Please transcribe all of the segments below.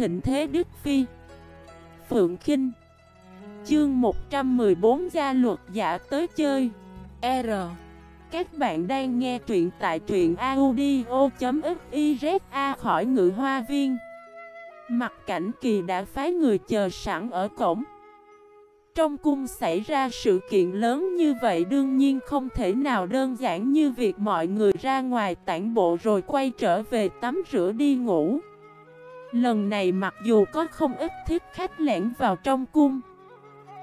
thịnh thế Đức Phi. Phượng Kinh. Chương 114 Gia luật giả tới chơi. R. Các bạn đang nghe truyện tại truyện audio.xyz khỏi ngự hoa viên. Mặt cảnh kỳ đã phái người chờ sẵn ở cổng. Trong cung xảy ra sự kiện lớn như vậy đương nhiên không thể nào đơn giản như việc mọi người ra ngoài tản bộ rồi quay trở về tắm rửa đi ngủ. Lần này mặc dù có không ít thiết khách lẻn vào trong cung,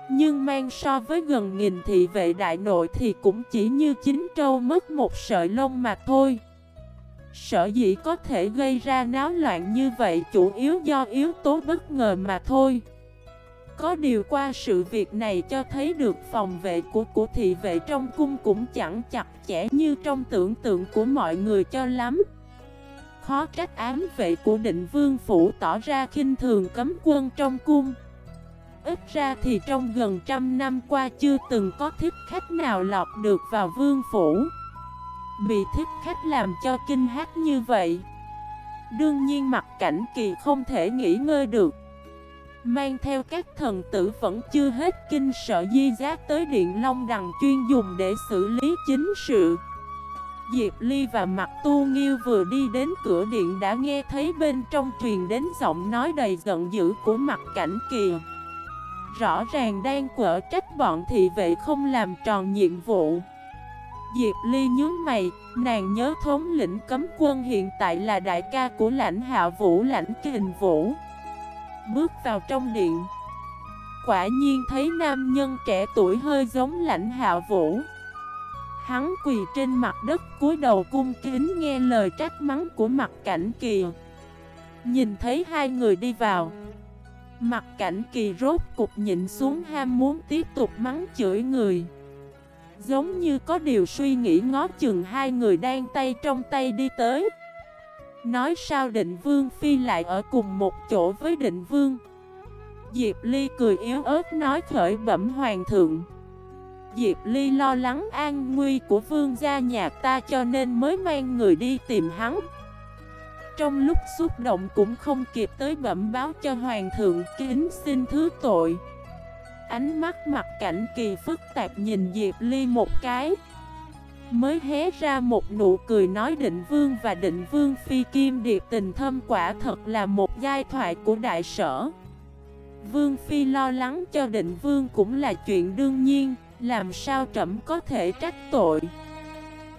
Nhưng mang so với gần nghìn thị vệ đại nội thì cũng chỉ như chính trâu mất một sợi lông mà thôi. Sở dĩ có thể gây ra náo loạn như vậy chủ yếu do yếu tố bất ngờ mà thôi. Có điều qua sự việc này cho thấy được phòng vệ của của thị vệ trong cung cũng chẳng chặt chẽ như trong tưởng tượng của mọi người cho lắm. Khó trách ám vệ của định vương phủ tỏ ra khinh thường cấm quân trong cung. Ít ra thì trong gần trăm năm qua chưa từng có thích khách nào lọt được vào vương phủ. Bị thích khách làm cho kinh hát như vậy, Đương nhiên mặt cảnh kỳ không thể nghỉ ngơi được. Mang theo các thần tử vẫn chưa hết kinh sợ di giác tới Điện Long Đằng chuyên dùng để xử lý chính sự. Diệp Ly và Mặt Tu Nghiêu vừa đi đến cửa điện đã nghe thấy bên trong truyền đến giọng nói đầy giận dữ của mặt cảnh kỳ. Rõ ràng đang quở trách bọn thị vệ không làm tròn nhiệm vụ. Diệp Ly nhớ mày, nàng nhớ thống lĩnh cấm quân hiện tại là đại ca của lãnh hạ vũ lãnh kình vũ. Bước vào trong điện Quả nhiên thấy nam nhân trẻ tuổi hơi giống lãnh hạ vũ. Hắn quỳ trên mặt đất cúi đầu cung kính nghe lời trách mắng của mặt cảnh kỳ. Nhìn thấy hai người đi vào Mặt cảnh kỳ rốt cục nhịn xuống ham muốn tiếp tục mắng chửi người. Giống như có điều suy nghĩ ngó chừng hai người đang tay trong tay đi tới. Nói sao định vương phi lại ở cùng một chỗ với định vương? Diệp Ly cười yếu ớt nói khởi bẩm hoàng thượng. Diệp Ly lo lắng an nguy của vương gia nhà ta cho nên mới mang người đi tìm hắn. Trong lúc xúc động cũng không kịp tới bẩm báo cho hoàng thượng kính xin thứ tội. Ánh mắt mặt cảnh kỳ phức tạp nhìn Diệp Ly một cái. Mới hé ra một nụ cười nói định vương và định vương phi kim điệp tình thâm quả thật là một giai thoại của đại sở. Vương phi lo lắng cho định vương cũng là chuyện đương nhiên. Làm sao trẫm có thể trách tội?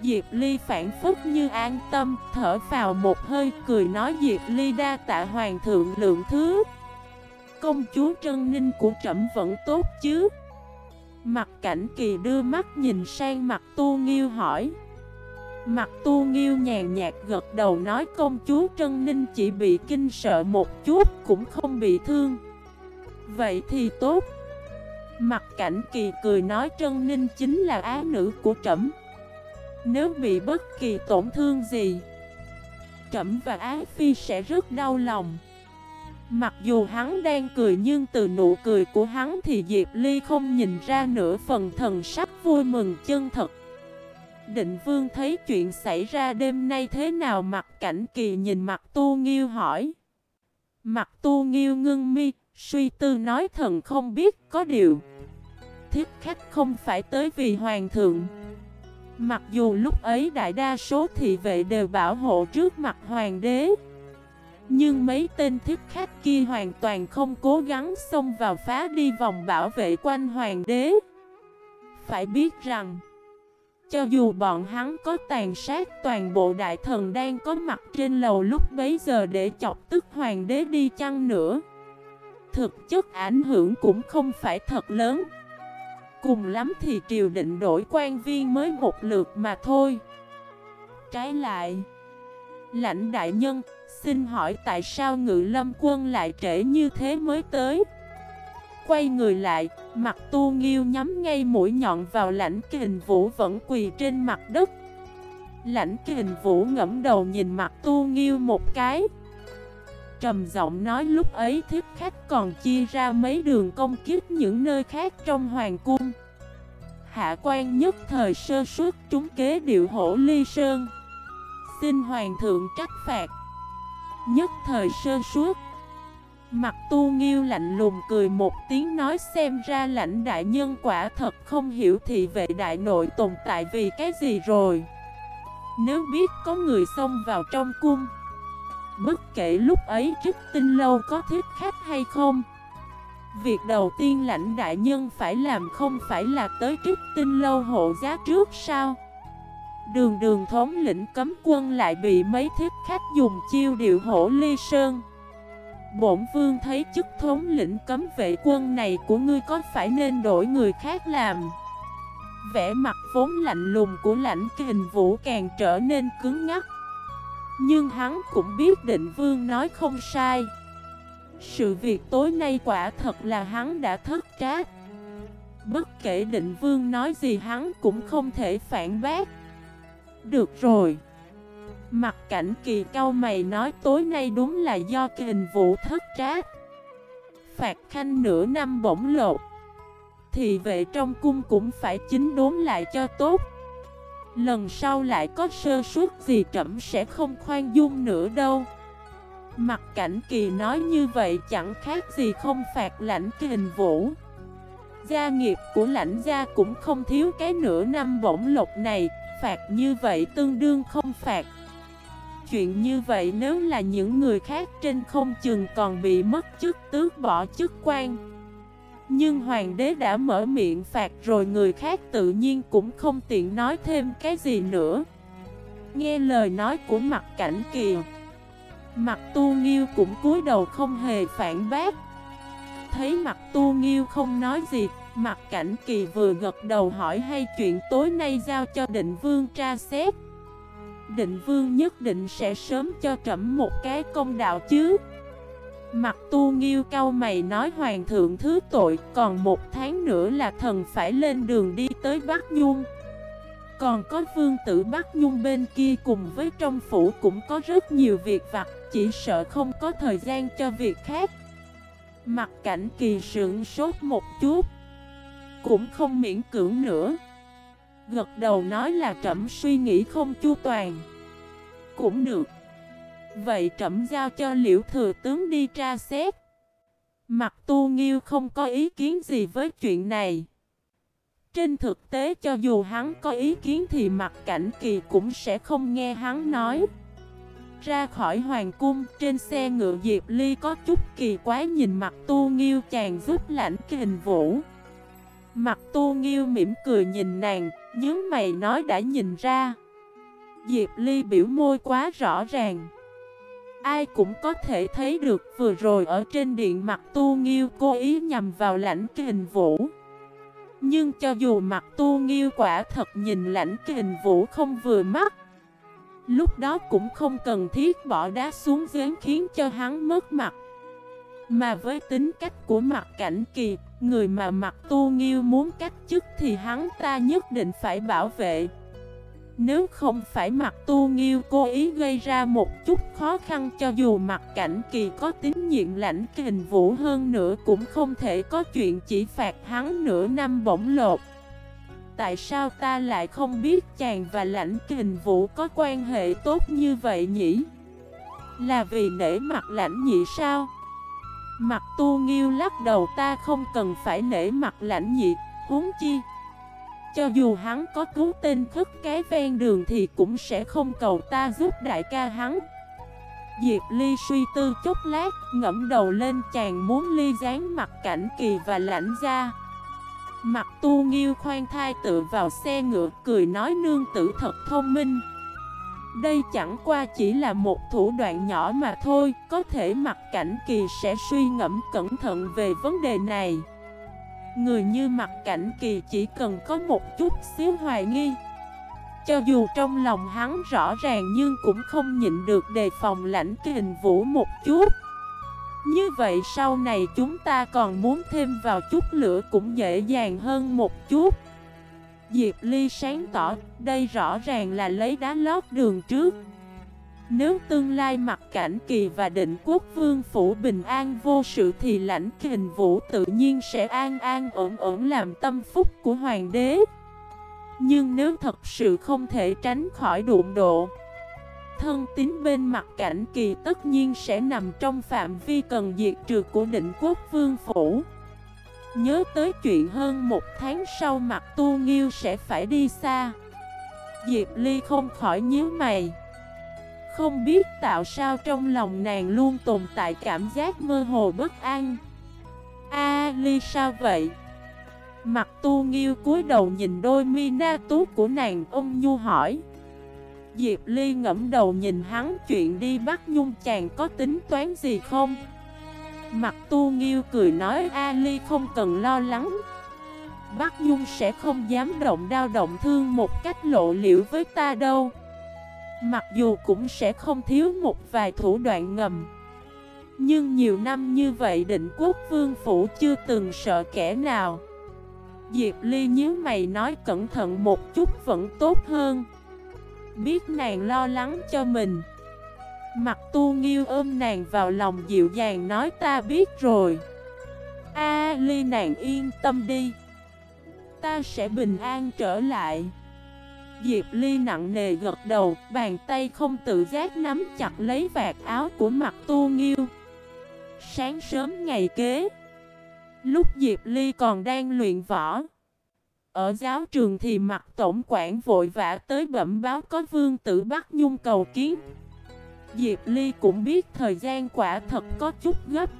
Diệp Ly phản phức như an tâm, Thở vào một hơi, cười nói Diệp Ly đa tạ hoàng thượng lượng thứ. Công chúa Trân Ninh của trẫm vẫn tốt chứ? Mặt cảnh kỳ đưa mắt nhìn sang mặt tu nghiêu hỏi. Mặt tu nghiêu nhàn nhạt gật đầu nói công chúa Trân Ninh chỉ bị kinh sợ một chút cũng không bị thương. Vậy thì tốt. Mặt cảnh kỳ cười nói Trân Ninh chính là á nữ của trẫm Nếu bị bất kỳ tổn thương gì Trẫm và Á Phi sẽ rất đau lòng Mặc dù hắn đang cười nhưng từ nụ cười của hắn thì Diệp Ly không nhìn ra nửa phần thần sắc vui mừng chân thật. Định Vương thấy chuyện xảy ra đêm nay thế nào mặt cảnh kỳ nhìn mặt tu nghiêu hỏi. Mặt tu nghiêu ngưng mi, suy tư nói thần không biết có điều. Thiết khách không phải tới vì hoàng thượng. Mặc dù lúc ấy đại đa số thị vệ đều bảo hộ trước mặt hoàng đế. Nhưng mấy tên thiết khách kia hoàn toàn không cố gắng xông vào phá đi vòng bảo vệ quanh hoàng đế Phải biết rằng, Cho dù bọn hắn có tàn sát toàn bộ đại thần đang có mặt trên lầu lúc bấy giờ để chọc tức hoàng đế đi chăng nữa Thực chất ảnh hưởng cũng không phải thật lớn. Cùng lắm thì triều định đổi quan viên mới một lượt mà thôi. Trái lại Lãnh đại nhân Xin hỏi tại sao ngự lâm quân lại trễ như thế mới tới? Quay người lại, mặt tu nghiêu nhắm ngay mũi nhọn vào lãnh kình vũ vẫn quỳ trên mặt đất. Lãnh kình vũ ngẫm đầu nhìn mặt tu nghiêu một cái. Trầm giọng nói lúc ấy thiết khách còn chia ra mấy đường công kiếp những nơi khác trong hoàng cung. Hạ quan nhất thời sơ suất trúng kế điệu hổ ly sơn. Xin hoàng thượng trách phạt. Nhất thời sơ suốt Mặt tu nghiêu lạnh lùng cười một tiếng nói xem ra lãnh đại nhân quả thật không hiểu thị vệ đại nội tồn tại vì cái gì rồi. Nếu biết có người xông vào trong cung Bất kể lúc ấy trích tinh lâu có thích khách hay không? Việc đầu tiên lãnh đại nhân phải làm không phải là tới trích tinh lâu hộ giá trước sao? Đường đường thống lĩnh cấm quân lại bị mấy thiết khách dùng chiêu điệu hổ ly sơn. Bổn vương thấy chức thống lĩnh cấm vệ quân này của ngươi có phải nên đổi người khác làm? Vẻ mặt vốn lạnh lùng của lãnh kình vũ càng trở nên cứng ngắc. Nhưng hắn cũng biết định vương nói không sai. Sự việc tối nay quả thật là hắn đã thất trách Bất kể định vương nói gì hắn cũng không thể phản bác. Được rồi. Mặt cảnh kỳ cao mày nói tối nay đúng là do kình vũ thất trách Phạt khanh nửa năm bổng lột Thì vệ trong cung cũng phải chính đốn lại cho tốt. Lần sau lại có sơ suất gì trẫm sẽ không khoan dung nữa đâu. Mặt cảnh kỳ nói như vậy chẳng khác gì không phạt lãnh kình vũ. Gia nghiệp của lãnh gia cũng không thiếu cái nửa năm bổng lộc này, Phạt như vậy tương đương không phạt. Chuyện như vậy nếu là những người khác trên không chừng còn bị mất chức tước bỏ chức quan. Nhưng hoàng đế đã mở miệng phạt rồi người khác tự nhiên cũng không tiện nói thêm cái gì nữa. Nghe lời nói của mặt cảnh kìa Mặt tu nghiêu cũng cúi đầu không hề phản bác. Thấy mặt tu nghiêu không nói gì Mặt cảnh kỳ vừa gật đầu hỏi, hay chuyện tối nay giao cho định vương tra xét? Định vương nhất định sẽ sớm cho trẫm một cái công đạo chứ? Mặt tu nghiêu cao mày nói hoàng thượng thứ tội, Còn một tháng nữa là thần phải lên đường đi tới Bắc Nhung. Còn có vương tử Bắc Nhung bên kia cùng với trong phủ cũng có rất nhiều việc vặt, Chỉ sợ không có thời gian cho việc khác. Mặt cảnh kỳ sượng sốt một chút, Cũng không miễn cưỡng nữa. Gật đầu nói là trẫm suy nghĩ không chu toàn. Cũng được. Vậy trẫm giao cho liễu thừa tướng đi tra xét. Mặt tu nghiêu không có ý kiến gì với chuyện này. Trên thực tế, cho dù hắn có ý kiến thì mặt cảnh kỳ cũng sẽ không nghe hắn nói. Ra khỏi hoàng cung, trên xe ngựa Diệp Ly có chút kỳ quái nhìn mặt tu nghiêu chàng giúp lãnh kình vũ. Mặt tu nghiêu mỉm cười nhìn nàng Nhớ mày nói đã nhìn ra. Diệp Ly biểu môi quá rõ ràng. Ai cũng có thể thấy được, vừa rồi ở trên điện mặt tu nghiêu cố ý nhằm vào lãnh kình vũ. Nhưng cho dù mặt tu nghiêu quả thật nhìn lãnh kình vũ không vừa mắt, Lúc đó cũng không cần thiết bỏ đá xuống giếng khiến cho hắn mất mặt. Mà với tính cách của mặt cảnh kỳ, Người mà mặt tu nghiêu muốn cách chức thì hắn ta nhất định phải bảo vệ. Nếu không phải mặt tu nghiêu cố ý gây ra một chút khó khăn cho dù mặt cảnh kỳ có tín nhiệm lãnh kình vũ hơn nữa Cũng không thể có chuyện chỉ phạt hắn nửa năm bổng lột Tại sao ta lại không biết chàng và lãnh kình vũ có quan hệ tốt như vậy nhỉ? Là vì nể mặt lãnh nhị sao? Mặt tu nghiêu lắc đầu ta không cần phải nể mặt lãnh nhị, huống chi cho dù hắn có cứu tên khất cái ven đường thì cũng sẽ không cầu ta giúp đại ca hắn. Diệp Ly suy tư chốc lát, ngẫm đầu lên chàng muốn ly dán mặt cảnh kỳ và lãnh ra Mặt tu nghiêu khoan thai tự vào xe ngựa cười nói nương tử thật thông minh. Đây chẳng qua chỉ là một thủ đoạn nhỏ mà thôi Có thể mặt cảnh kỳ sẽ suy ngẫm cẩn thận về vấn đề này. Người như mặt cảnh kỳ chỉ cần có một chút xíu hoài nghi. Cho dù trong lòng hắn rõ ràng nhưng cũng không nhịn được đề phòng lãnh kình vũ một chút. Như vậy sau này chúng ta còn muốn thêm vào chút lửa cũng dễ dàng hơn một chút. Diệp Ly sáng tỏ, đây rõ ràng là lấy đá lót đường trước. Nếu tương lai mặt cảnh kỳ và định quốc vương phủ bình an vô sự thì lãnh kình vũ tự nhiên sẽ an an ổn ổn làm tâm phúc của hoàng đế. Nhưng nếu thật sự không thể tránh khỏi đụng độ, thân tín bên mặt cảnh kỳ tất nhiên sẽ nằm trong phạm vi cần diệt trừ của định quốc vương phủ. Nhớ tới chuyện hơn một tháng sau mặt tu nghiêu sẽ phải đi xa. Diệp Ly không khỏi nhíu mày. Không biết tạo sao trong lòng nàng luôn tồn tại cảm giác mơ hồ bất an. A Ly sao vậy? Mặt tu nghiêu cúi đầu nhìn đôi mi na tú của nàng, ông nhu hỏi. Diệp Ly ngẫm đầu nhìn hắn, chuyện đi bắt nhung chàng có tính toán gì không? Mặt tu nghiêu cười nói, A Ly không cần lo lắng Bắc Nhung sẽ không dám động đau động thương một cách lộ liễu với ta đâu Mặc dù cũng sẽ không thiếu một vài thủ đoạn ngầm. Nhưng nhiều năm như vậy định quốc vương phủ chưa từng sợ kẻ nào. Diệp Ly nhíu mày nói cẩn thận một chút vẫn tốt hơn. Biết nàng lo lắng cho mình. Mặt tu nghiêu ôm nàng vào lòng dịu dàng nói ta biết rồi. A ly nàng yên tâm đi. Ta sẽ bình an trở lại. Diệp Ly nặng nề gật đầu, Bàn tay không tự giác nắm chặt lấy vạt áo của mặt tu nghiêu. Sáng sớm ngày kế, Lúc Diệp Ly còn đang luyện võ, Ở giáo trường thì mặt tổng quản vội vã tới bẩm báo có vương tử Bắc Nhung cầu kiến. Diệp Ly cũng biết thời gian quả thật có chút gấp,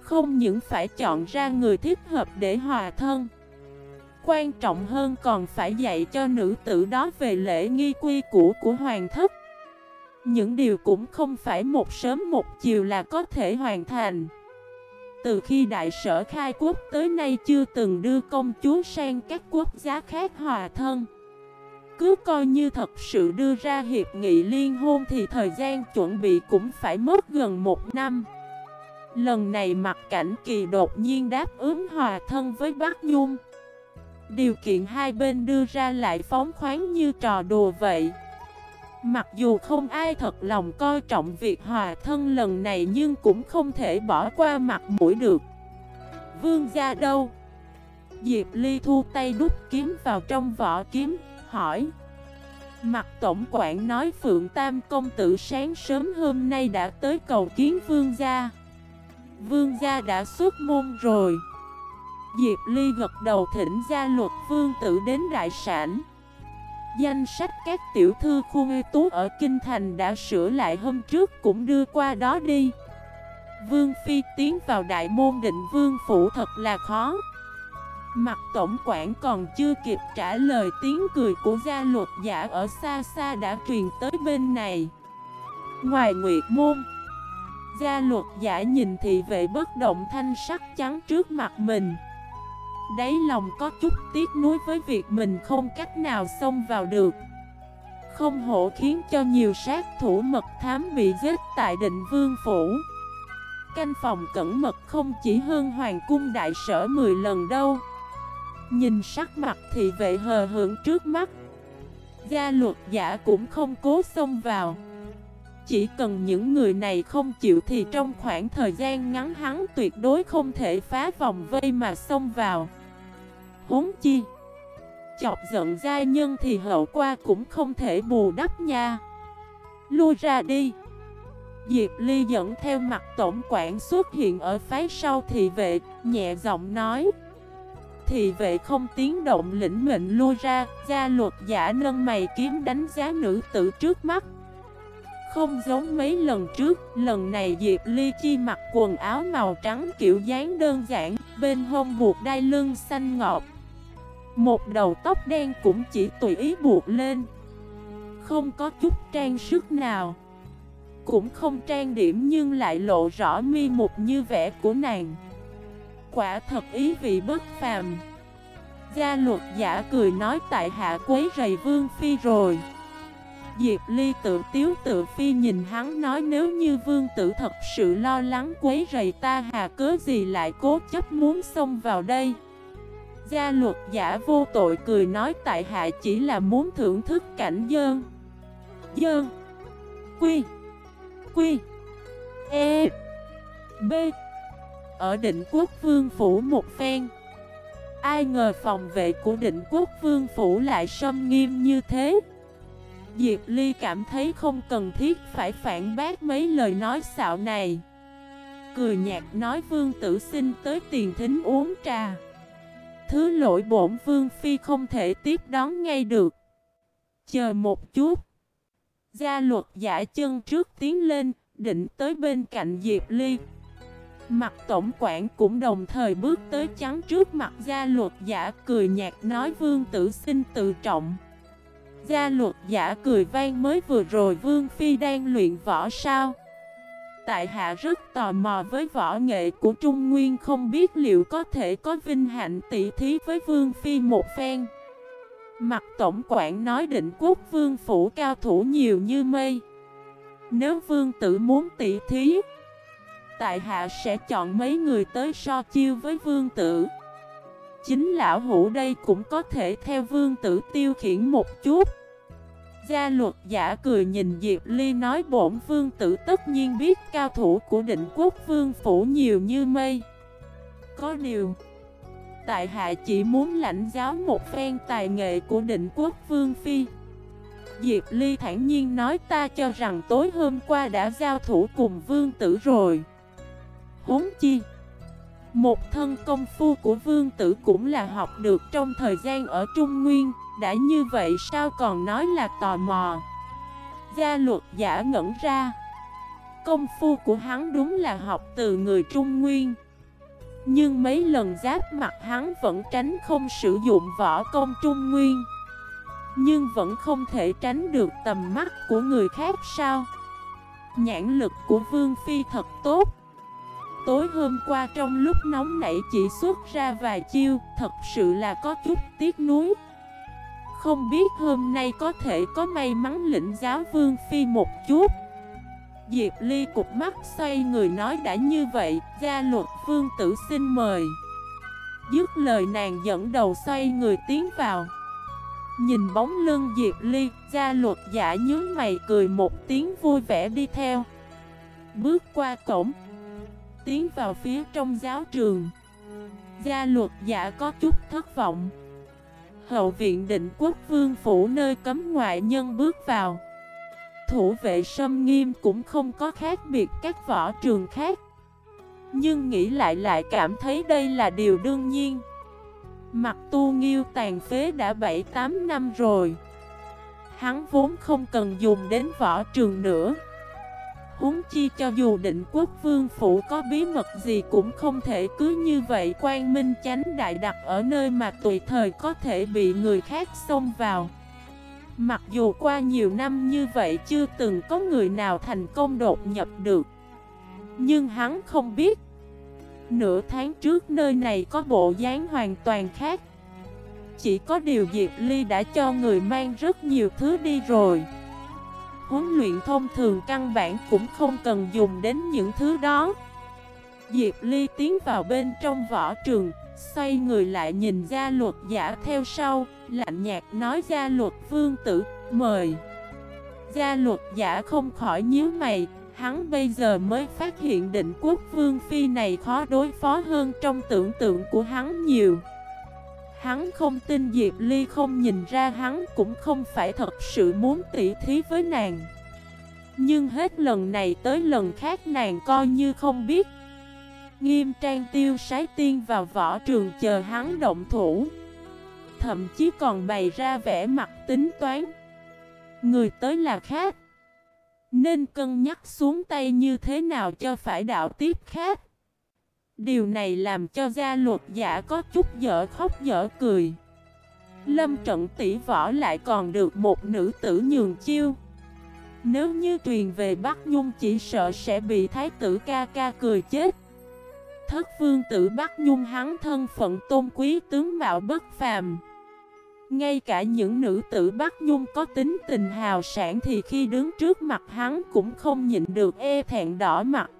Không những phải chọn ra người thích hợp để hòa thân Quan trọng hơn còn phải dạy cho nữ tử đó về lễ nghi quy củ của hoàng thất. Những điều cũng không phải một sớm một chiều là có thể hoàn thành. Từ khi đại sở khai quốc tới nay chưa từng đưa công chúa sang các quốc gia khác hòa thân. Cứ coi như thật sự đưa ra hiệp nghị liên hôn thì thời gian chuẩn bị cũng phải mất gần một năm. Lần này mặt cảnh kỳ đột nhiên đáp ứng hòa thân với bác Nhung. Điều kiện hai bên đưa ra lại phóng khoáng như trò đùa vậy. Mặc dù không ai thật lòng coi trọng việc hòa thân lần này nhưng cũng không thể bỏ qua mặt mũi được. Vương gia đâu? Diệp Ly thu tay đút kiếm vào trong vỏ kiếm, hỏi. Mặt tổng quản nói Phượng Tam công tử sáng sớm hôm nay đã tới cầu kiến vương gia. Vương gia đã xuất môn rồi. Diệp Ly gật đầu thỉnh gia luật vương tử đến đại sản. Danh sách các tiểu thư khu ngư tú ở Kinh Thành đã sửa lại hôm trước cũng đưa qua đó đi. Vương Phi tiến vào đại môn định vương phủ thật là khó. Mặt tổng quản còn chưa kịp trả lời tiếng cười của gia luật giả ở xa xa đã truyền tới bên này. Ngoài nguyệt môn, Gia luật giả nhìn thị vệ bất động thanh sắc trắng trước mặt mình. Đáy lòng có chút tiếc nuối với việc mình không cách nào xông vào được. Không hổ khiến cho nhiều sát thủ mật thám bị giết tại định vương phủ. Canh phòng cẩn mật không chỉ hơn hoàng cung đại sở 10 lần đâu. Nhìn sắc mặt thì vệ hờ hưởng trước mắt. Gia luật giả cũng không cố xông vào. Chỉ cần những người này không chịu thì trong khoảng thời gian ngắn hắn tuyệt đối không thể phá vòng vây mà xông vào. Huống chi, Chọc giận gia nhân thì hậu qua cũng không thể bù đắp nha. Lui ra đi. Diệp Ly dẫn theo mặt tổng quản xuất hiện ở phái sau thị vệ, Nhẹ giọng nói. Thị vệ không tiếng động lĩnh mệnh lui ra, Gia luật giả nâng mày kiếm đánh giá nữ tử trước mắt. Không giống mấy lần trước. Lần này Diệp Ly chi mặc quần áo màu trắng kiểu dáng đơn giản, Bên hông buộc đai lưng xanh ngọt. Một đầu tóc đen cũng chỉ tùy ý buộc lên. Không có chút trang sức nào. Cũng không trang điểm nhưng lại lộ rõ mi mục như vẻ của nàng. Quả thật ý vị bất phàm. Gia luật giả cười nói tại hạ quấy rầy vương phi rồi. Diệp Ly tự tiếu tự phi nhìn hắn nói nếu như vương tử thật sự lo lắng quấy rầy ta hà cớ gì lại cố chấp muốn xông vào đây? Gia luật giả vô tội cười nói tại hạ chỉ là muốn thưởng thức cảnh dơn Dơn Quy. Quy. E. B. Ở định quốc vương phủ một phen. Ai ngờ phòng vệ của định quốc vương phủ lại xâm nghiêm như thế? Diệp Ly cảm thấy không cần thiết phải phản bác mấy lời nói xạo này. Cười nhạt nói vương tử xin tới tiền thính uống trà. Thứ lỗi bổn vương phi không thể tiếp đón ngay được. Chờ một chút. Gia luật giả chân trước tiến lên, Định tới bên cạnh Diệp Ly. Mặt tổng quản cũng đồng thời bước tới chắn trước mặt gia luật giả, cười nhạt nói vương tử xin tự trọng. Gia luật giả cười vang mới vừa rồi Vương Phi đang luyện võ sao? Tại hạ rất tò mò với võ nghệ của Trung Nguyên Không biết liệu có thể có vinh hạnh tỷ thí với Vương Phi một phen. Mặt tổng quản nói định quốc vương phủ cao thủ nhiều như mây. Nếu vương tử muốn tỷ thí, Tại hạ sẽ chọn mấy người tới so chiêu với vương tử. Chính lão hủ đây cũng có thể theo vương tử tiêu khiển một chút. Gia luật giả cười nhìn Diệp Ly nói bổn vương tử tất nhiên biết cao thủ của định quốc vương phủ nhiều như mây. Có điều, Tại hạ chỉ muốn lãnh giáo một phen tài nghệ của định quốc vương phi. Diệp Ly thản nhiên nói ta cho rằng tối hôm qua đã giao thủ cùng vương tử rồi. Huống chi một thân công phu của vương tử cũng là học được trong thời gian ở Trung Nguyên. Đã như vậy sao còn nói là tò mò? Gia luật giả ngẩn ra. Công phu của hắn đúng là học từ người Trung Nguyên. Nhưng mấy lần giáp mặt hắn vẫn tránh không sử dụng võ công Trung Nguyên. Nhưng vẫn không thể tránh được tầm mắt của người khác sao? Nhãn lực của Vương Phi thật tốt. Tối hôm qua trong lúc nóng nảy chỉ xuất ra vài chiêu, Thật sự là có chút tiếc nuối. Không biết hôm nay có thể có may mắn lĩnh giáo Vương Phi một chút. Diệp Ly cục mắt xoay người nói đã như vậy, Gia luật Vương tử xin mời. Dứt lời nàng dẫn đầu xoay người tiến vào. Nhìn bóng lưng Diệp Ly, Gia luật giả nhớ mày cười một tiếng vui vẻ đi theo. Bước qua cổng tiến vào phía trong giáo trường. Gia luật giả có chút thất vọng. Hậu viện định quốc vương phủ nơi cấm ngoại nhân bước vào. Thủ vệ sâm nghiêm cũng không có khác biệt các võ trường khác. Nhưng nghĩ lại lại cảm thấy đây là điều đương nhiên. Mặt tu nghiêu tàn phế đã 7-8 năm rồi. Hắn vốn không cần dùng đến võ trường nữa. Huống chi cho dù định quốc vương phủ có bí mật gì cũng không thể cứ như vậy quan minh chánh đại đặt ở nơi mà tùy thời có thể bị người khác xông vào. Mặc dù qua nhiều năm như vậy chưa từng có người nào thành công đột nhập được. Nhưng hắn không biết. Nửa tháng trước nơi này có bộ dáng hoàn toàn khác. Chỉ có điều Diệp Ly đã cho người mang rất nhiều thứ đi rồi huấn luyện thông thường căn bản cũng không cần dùng đến những thứ đó. Diệp Ly tiến vào bên trong võ trường, Xoay người lại nhìn gia luật giả theo sau, Lạnh nhạt nói, gia luật vương tử, mời. Gia luật giả không khỏi nhíu mày, Hắn bây giờ mới phát hiện định quốc vương phi này khó đối phó hơn trong tưởng tượng của hắn nhiều. Hắn không tin Diệp Ly không nhìn ra hắn cũng không phải thật sự muốn tỉ thí với nàng. Nhưng hết lần này tới lần khác nàng coi như không biết. Nghiêm trang tiêu sái tiên vào võ trường chờ hắn động thủ. Thậm chí còn bày ra vẻ mặt tính toán. Người tới là khác. Nên cân nhắc xuống tay như thế nào cho phải đạo tiếp khác. Điều này làm cho gia luật giả có chút dở khóc dở cười. Lâm trận tỷ võ lại còn được một nữ tử nhường chiêu. Nếu như truyền về Bắc Nhung chỉ sợ sẽ bị thái tử ca ca cười chết. Thất vương tử Bắc Nhung hắn thân phận tôn quý tướng mạo bất phàm. Ngay cả những nữ tử Bắc Nhung có tính tình hào sản thì khi đứng trước mặt hắn cũng không nhịn được e thẹn đỏ mặt.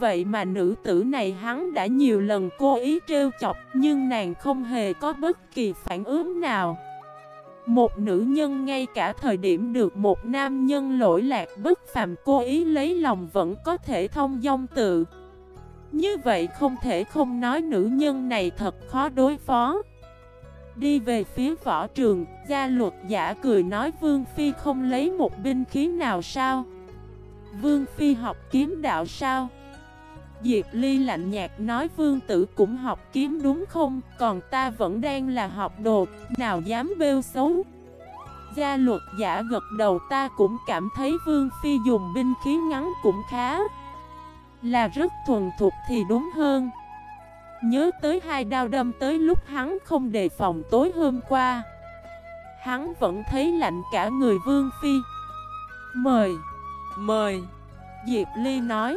Vậy mà nữ tử này hắn đã nhiều lần cố ý trêu chọc Nhưng nàng không hề có bất kỳ phản ứng nào Một nữ nhân ngay cả thời điểm được một nam nhân lỗi lạc bất phàm cố ý lấy lòng vẫn có thể thông dong tự Như vậy không thể không nói nữ nhân này thật khó đối phó Đi về phía võ trường, gia luật giả cười nói Vương Phi không lấy một binh khí nào sao? Vương Phi học kiếm đạo sao? Diệp Ly lạnh nhạt nói Vương Tử cũng học kiếm đúng không? Còn ta vẫn đang là học đồ, nào dám bêu xấu? Gia luật giả gật đầu ta cũng cảm thấy Vương Phi dùng binh khí ngắn cũng khá Là rất thuần thục thì đúng hơn Nhớ tới hai đao đâm tới lúc hắn không đề phòng tối hôm qua Hắn vẫn thấy lạnh cả người Vương Phi Mời Mời Diệp Ly nói